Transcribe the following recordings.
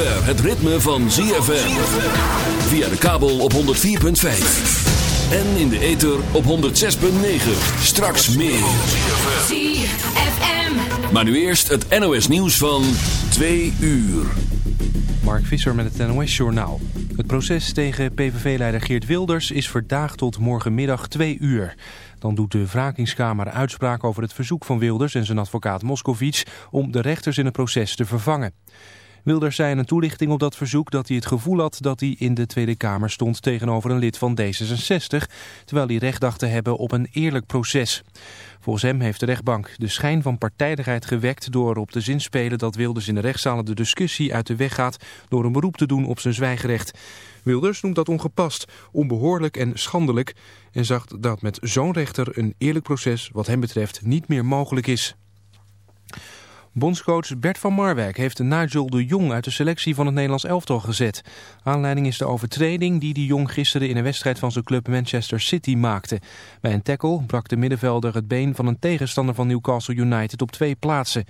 zover het ritme van ZFM. Via de kabel op 104.5. En in de ether op 106.9. Straks meer. ZFM. Maar nu eerst het NOS nieuws van 2 uur. Mark Visser met het NOS Journaal. Het proces tegen PVV-leider Geert Wilders is verdaagd tot morgenmiddag 2 uur. Dan doet de wrakingskamer uitspraak over het verzoek van Wilders en zijn advocaat Moscovic om de rechters in het proces te vervangen. Wilders zei in een toelichting op dat verzoek dat hij het gevoel had dat hij in de Tweede Kamer stond tegenover een lid van D66, terwijl hij recht dacht te hebben op een eerlijk proces. Volgens hem heeft de rechtbank de schijn van partijdigheid gewekt door op te zinspelen dat Wilders in de rechtszalen de discussie uit de weg gaat door een beroep te doen op zijn zwijgerecht. Wilders noemt dat ongepast, onbehoorlijk en schandelijk en zag dat met zo'n rechter een eerlijk proces wat hem betreft niet meer mogelijk is. Bondscoach Bert van Marwijk heeft Nigel de Jong uit de selectie van het Nederlands elftal gezet. Aanleiding is de overtreding die de Jong gisteren in een wedstrijd van zijn club Manchester City maakte. Bij een tackle brak de middenvelder het been van een tegenstander van Newcastle United op twee plaatsen.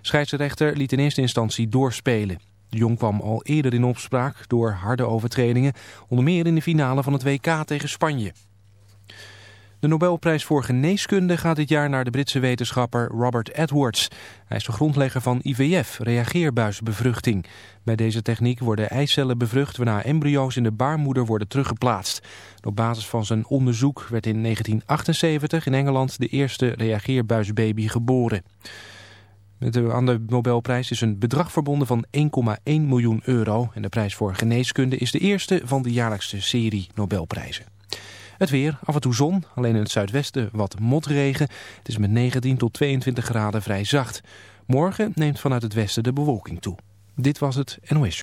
Scheidsrechter liet in eerste instantie doorspelen. De Jong kwam al eerder in opspraak door harde overtredingen, onder meer in de finale van het WK tegen Spanje. De Nobelprijs voor geneeskunde gaat dit jaar naar de Britse wetenschapper Robert Edwards. Hij is de grondlegger van IVF, reageerbuisbevruchting. Bij deze techniek worden eicellen bevrucht waarna embryo's in de baarmoeder worden teruggeplaatst. Op basis van zijn onderzoek werd in 1978 in Engeland de eerste reageerbuisbaby geboren. Met de, aan de Nobelprijs is een bedrag verbonden van 1,1 miljoen euro. En de prijs voor geneeskunde is de eerste van de jaarlijkse serie Nobelprijzen. Het weer, af en toe zon, alleen in het zuidwesten wat motregen. Het is met 19 tot 22 graden vrij zacht. Morgen neemt vanuit het westen de bewolking toe. Dit was het NOS.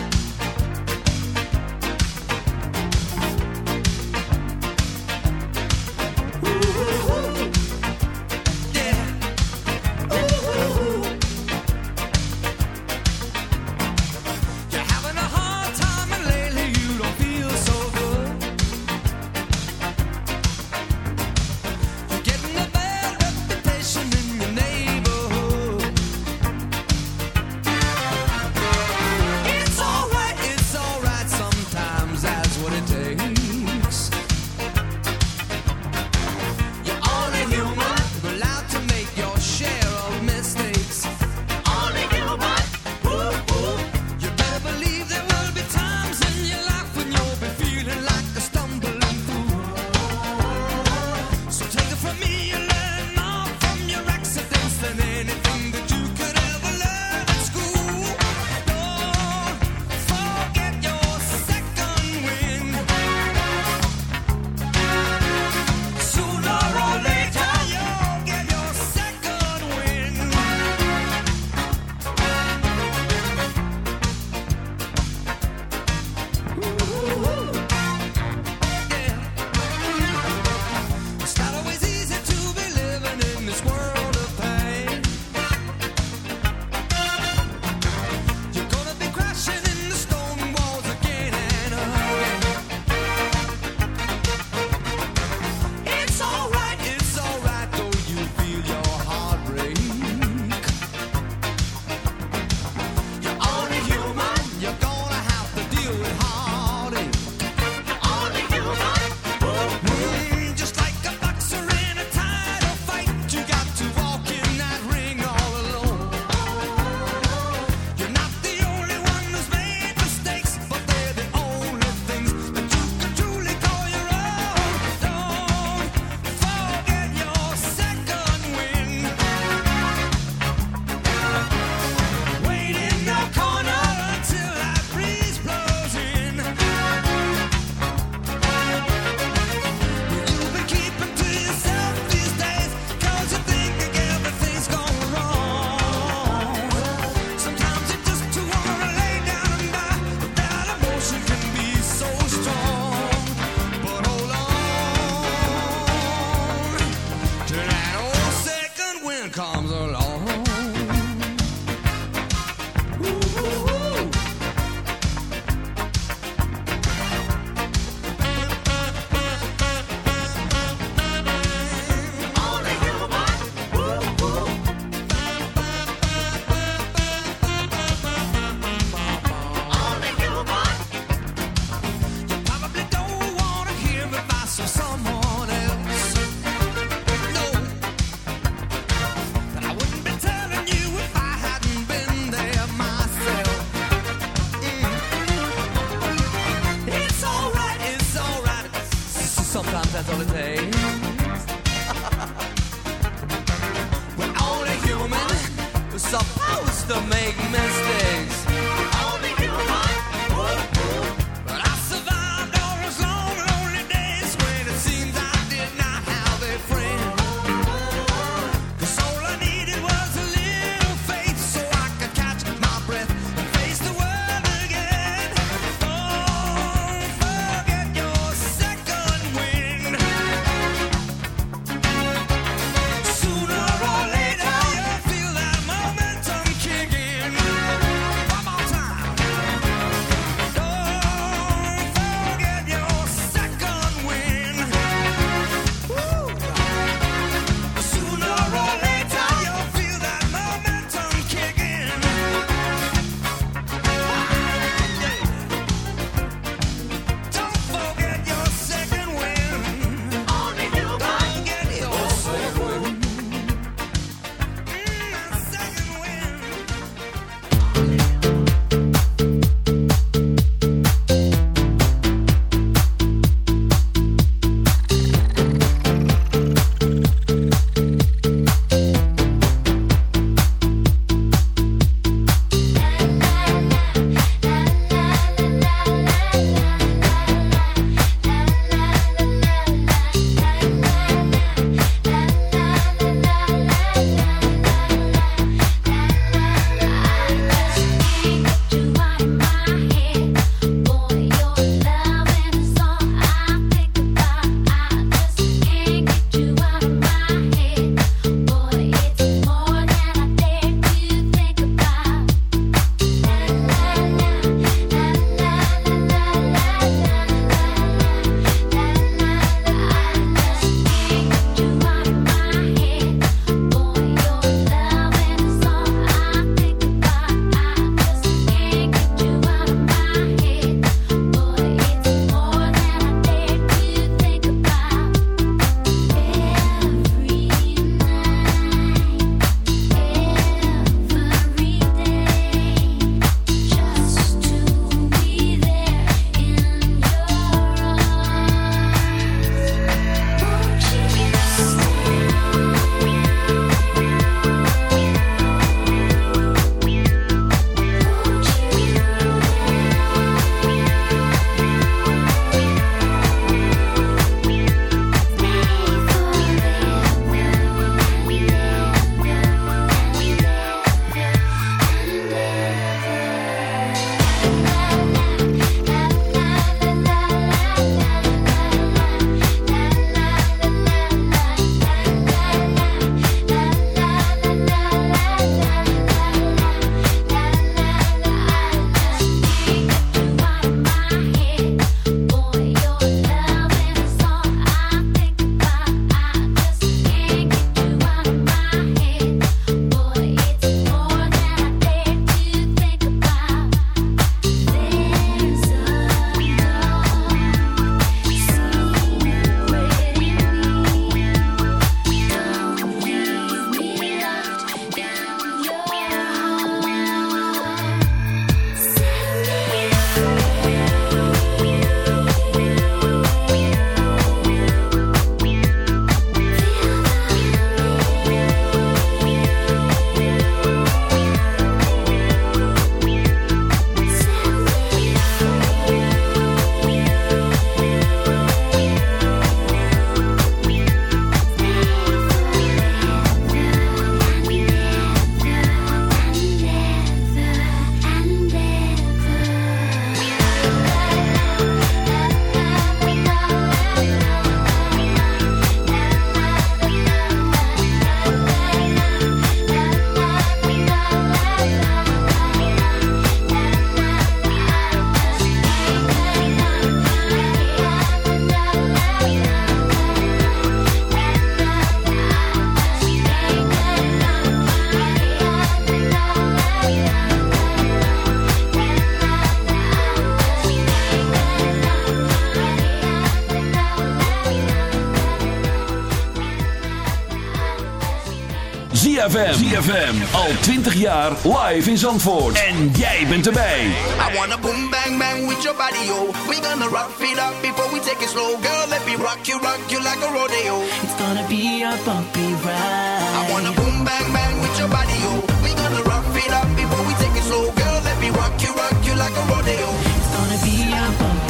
ZFM. ZFM. Al 20 jaar live in Zandvoort. En jij bent erbij. I wanna boom bang bang with your body, yo. We gonna rock it up before we take it slow. Girl, let me rock you, rock you like a rodeo. It's gonna be a bumpy ride. I wanna boom bang bang with your body, yo. We gonna rock it up before we take it slow. Girl, let me rock you, rock you like a rodeo. It's gonna be a bumpy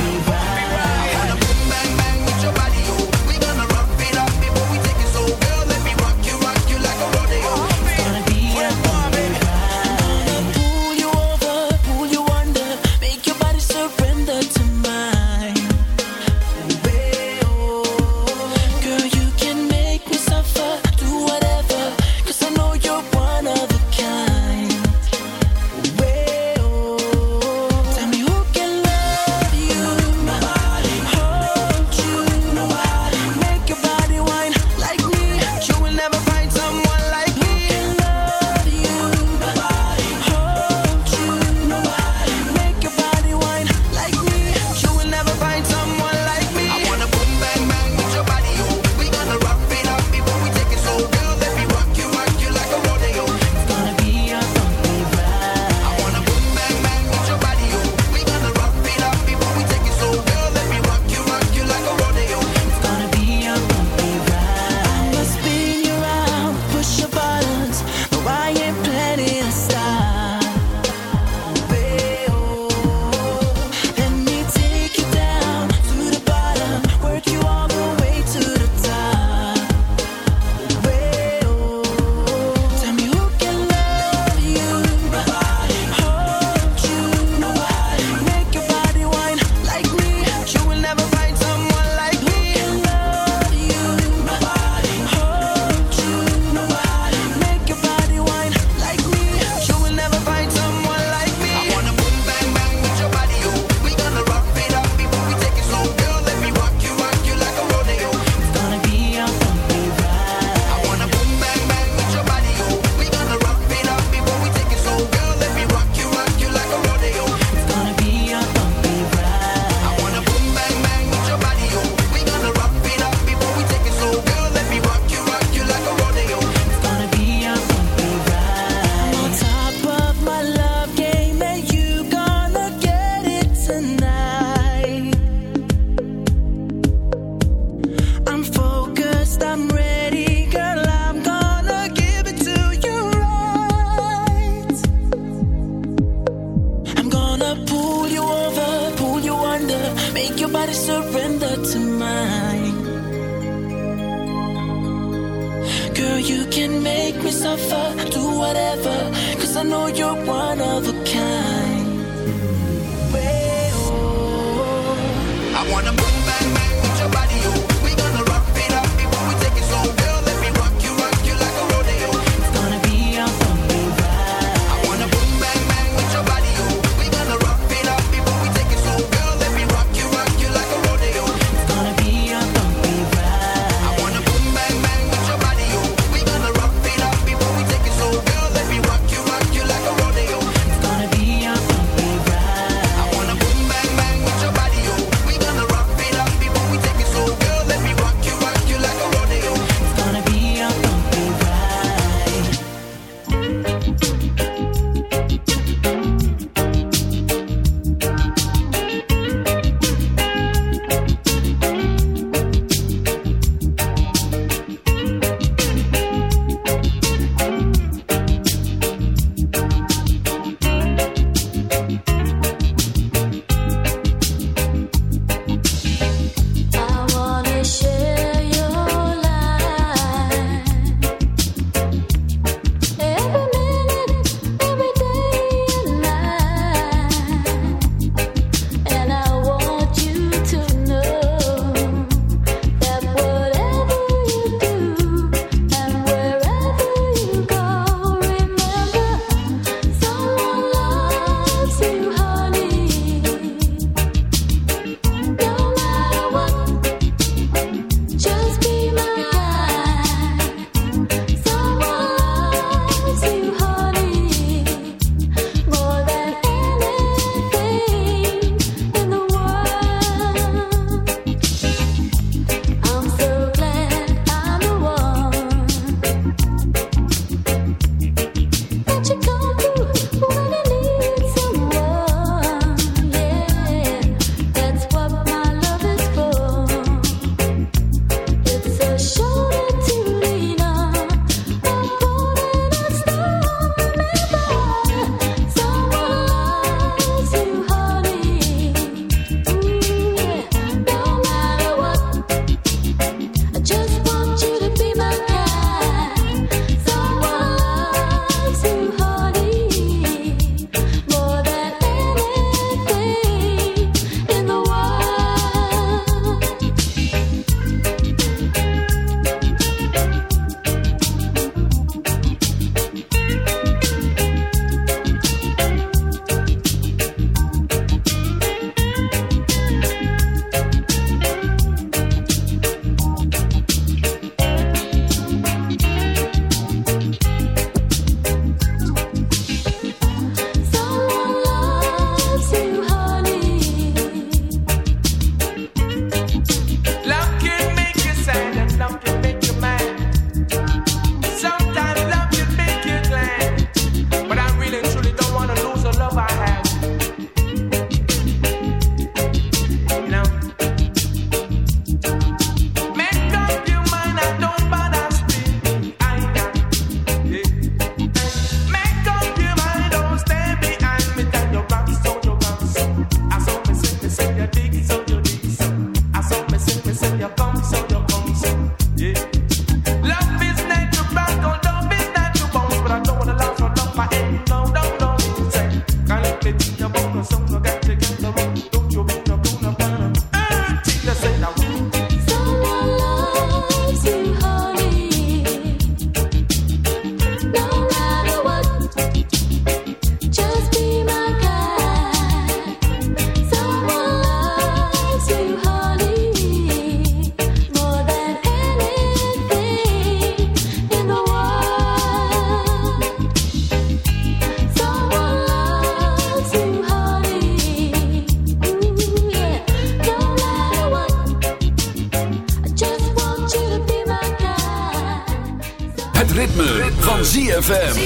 ritme, van ZFM.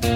Wat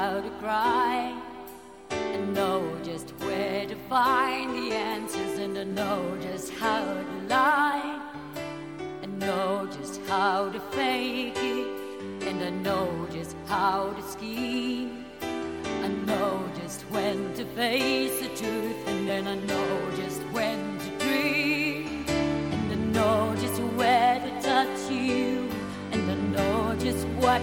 how to cry. And know just where to find the answers and to know just how to lie. And know just how to fake it. And I know just how to scheme. I know just when to face the truth. And then I know just when to dream. And I know just where to touch you. And I know just what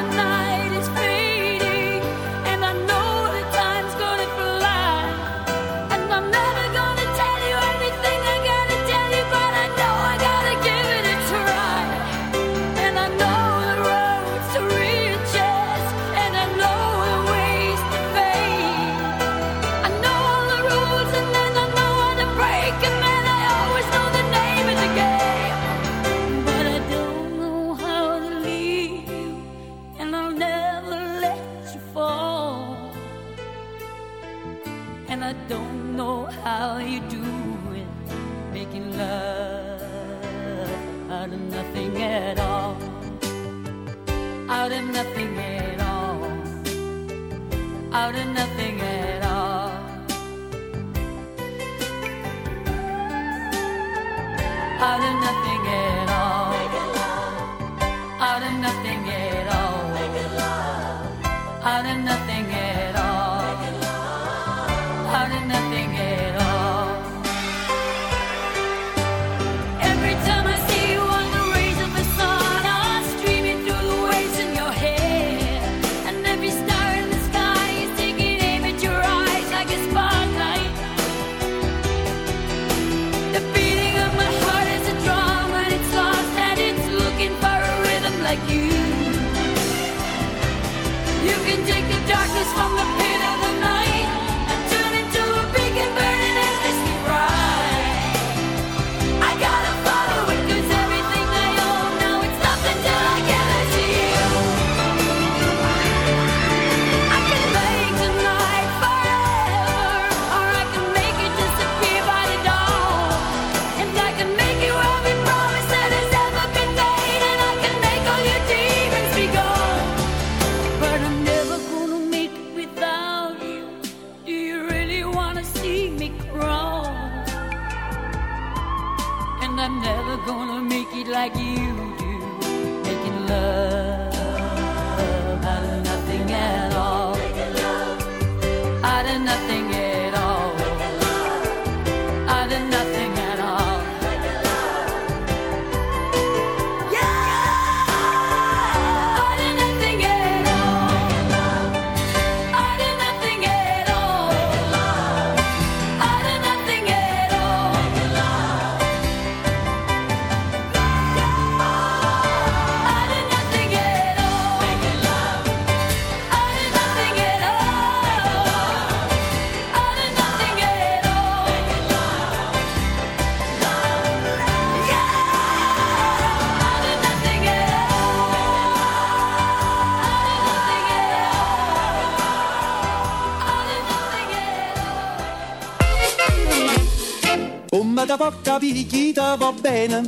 Come da porca picchita va bene,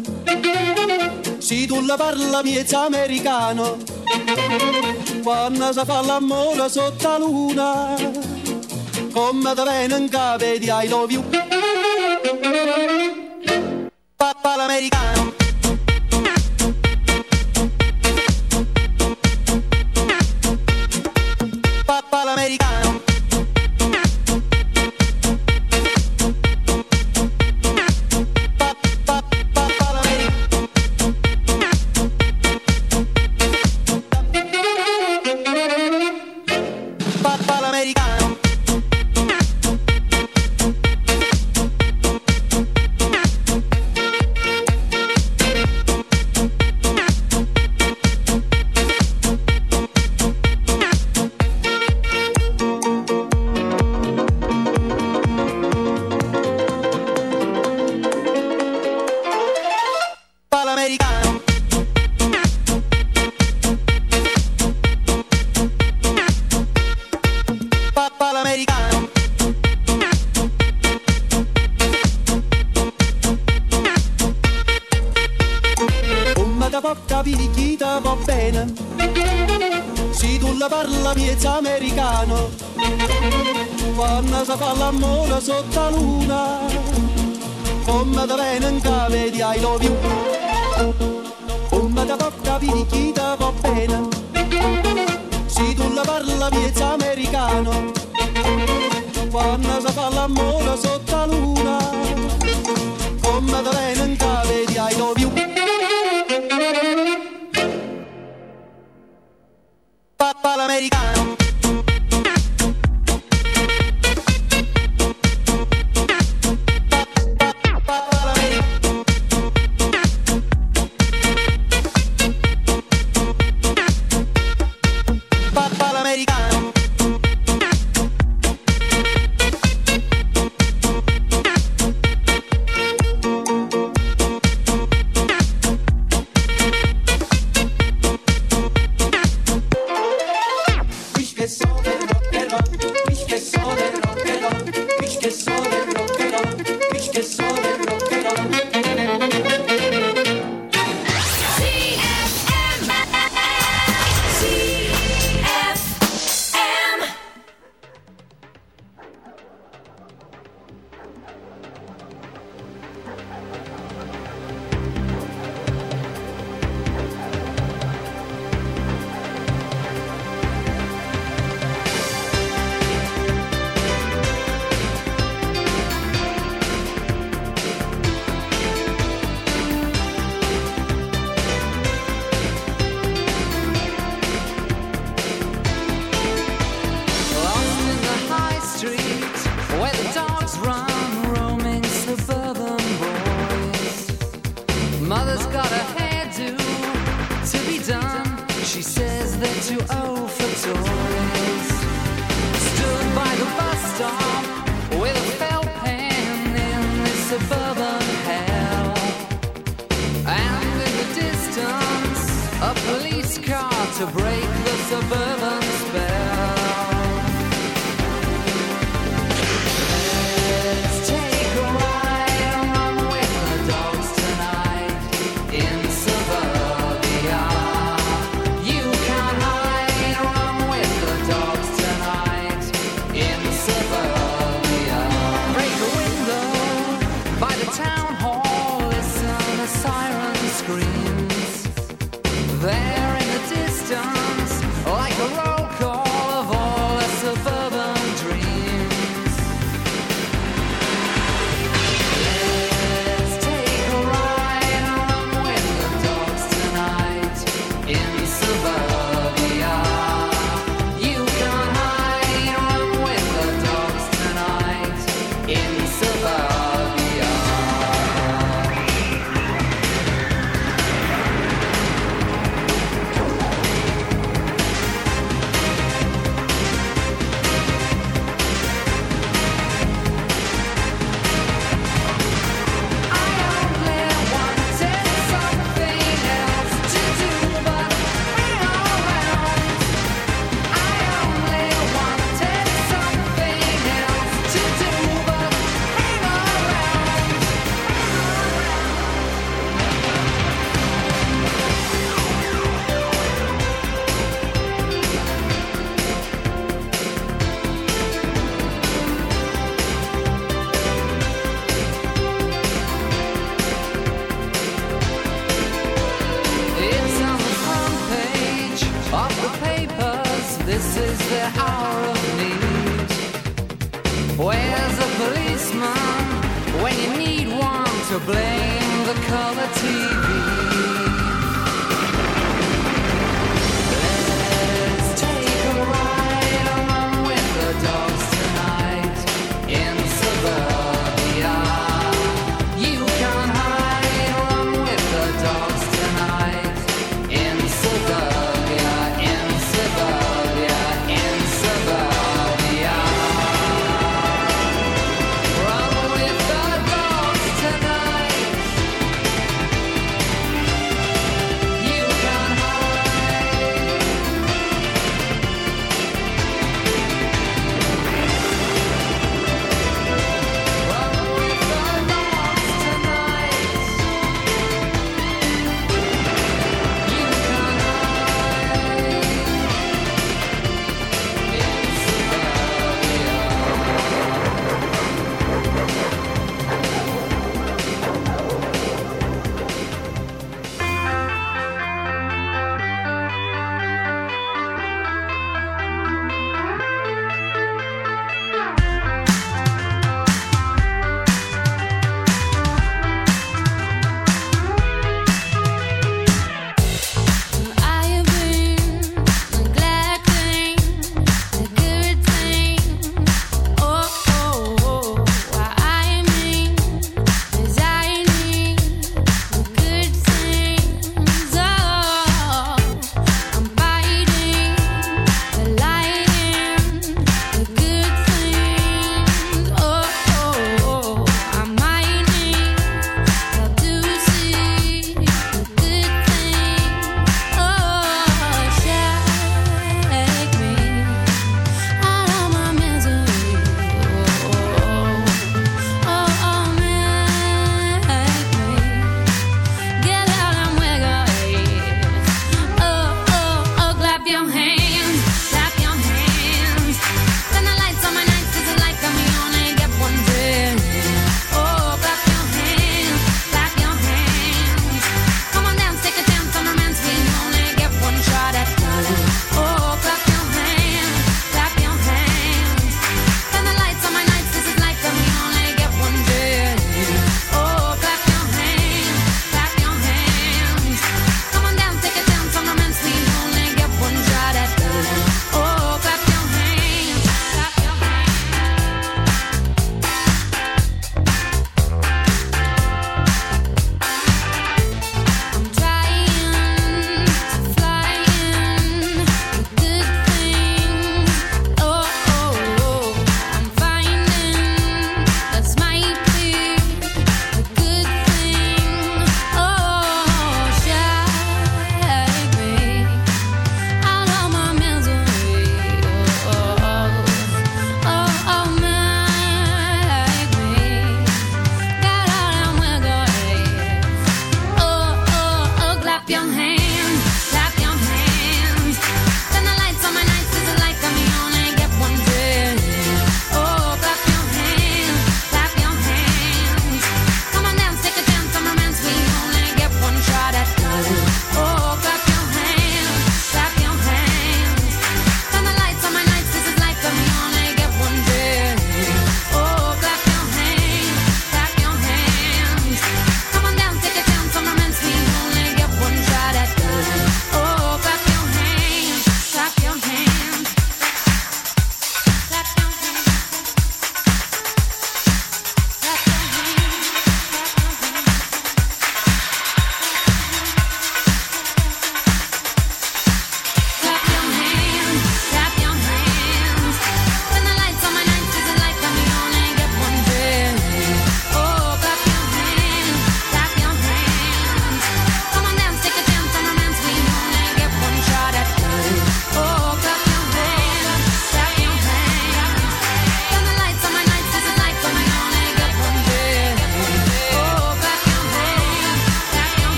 se tu la parla è americano, quando si fa l'amore sotto la luna, come da bene in capo di I love you. Papà l'americano. americano.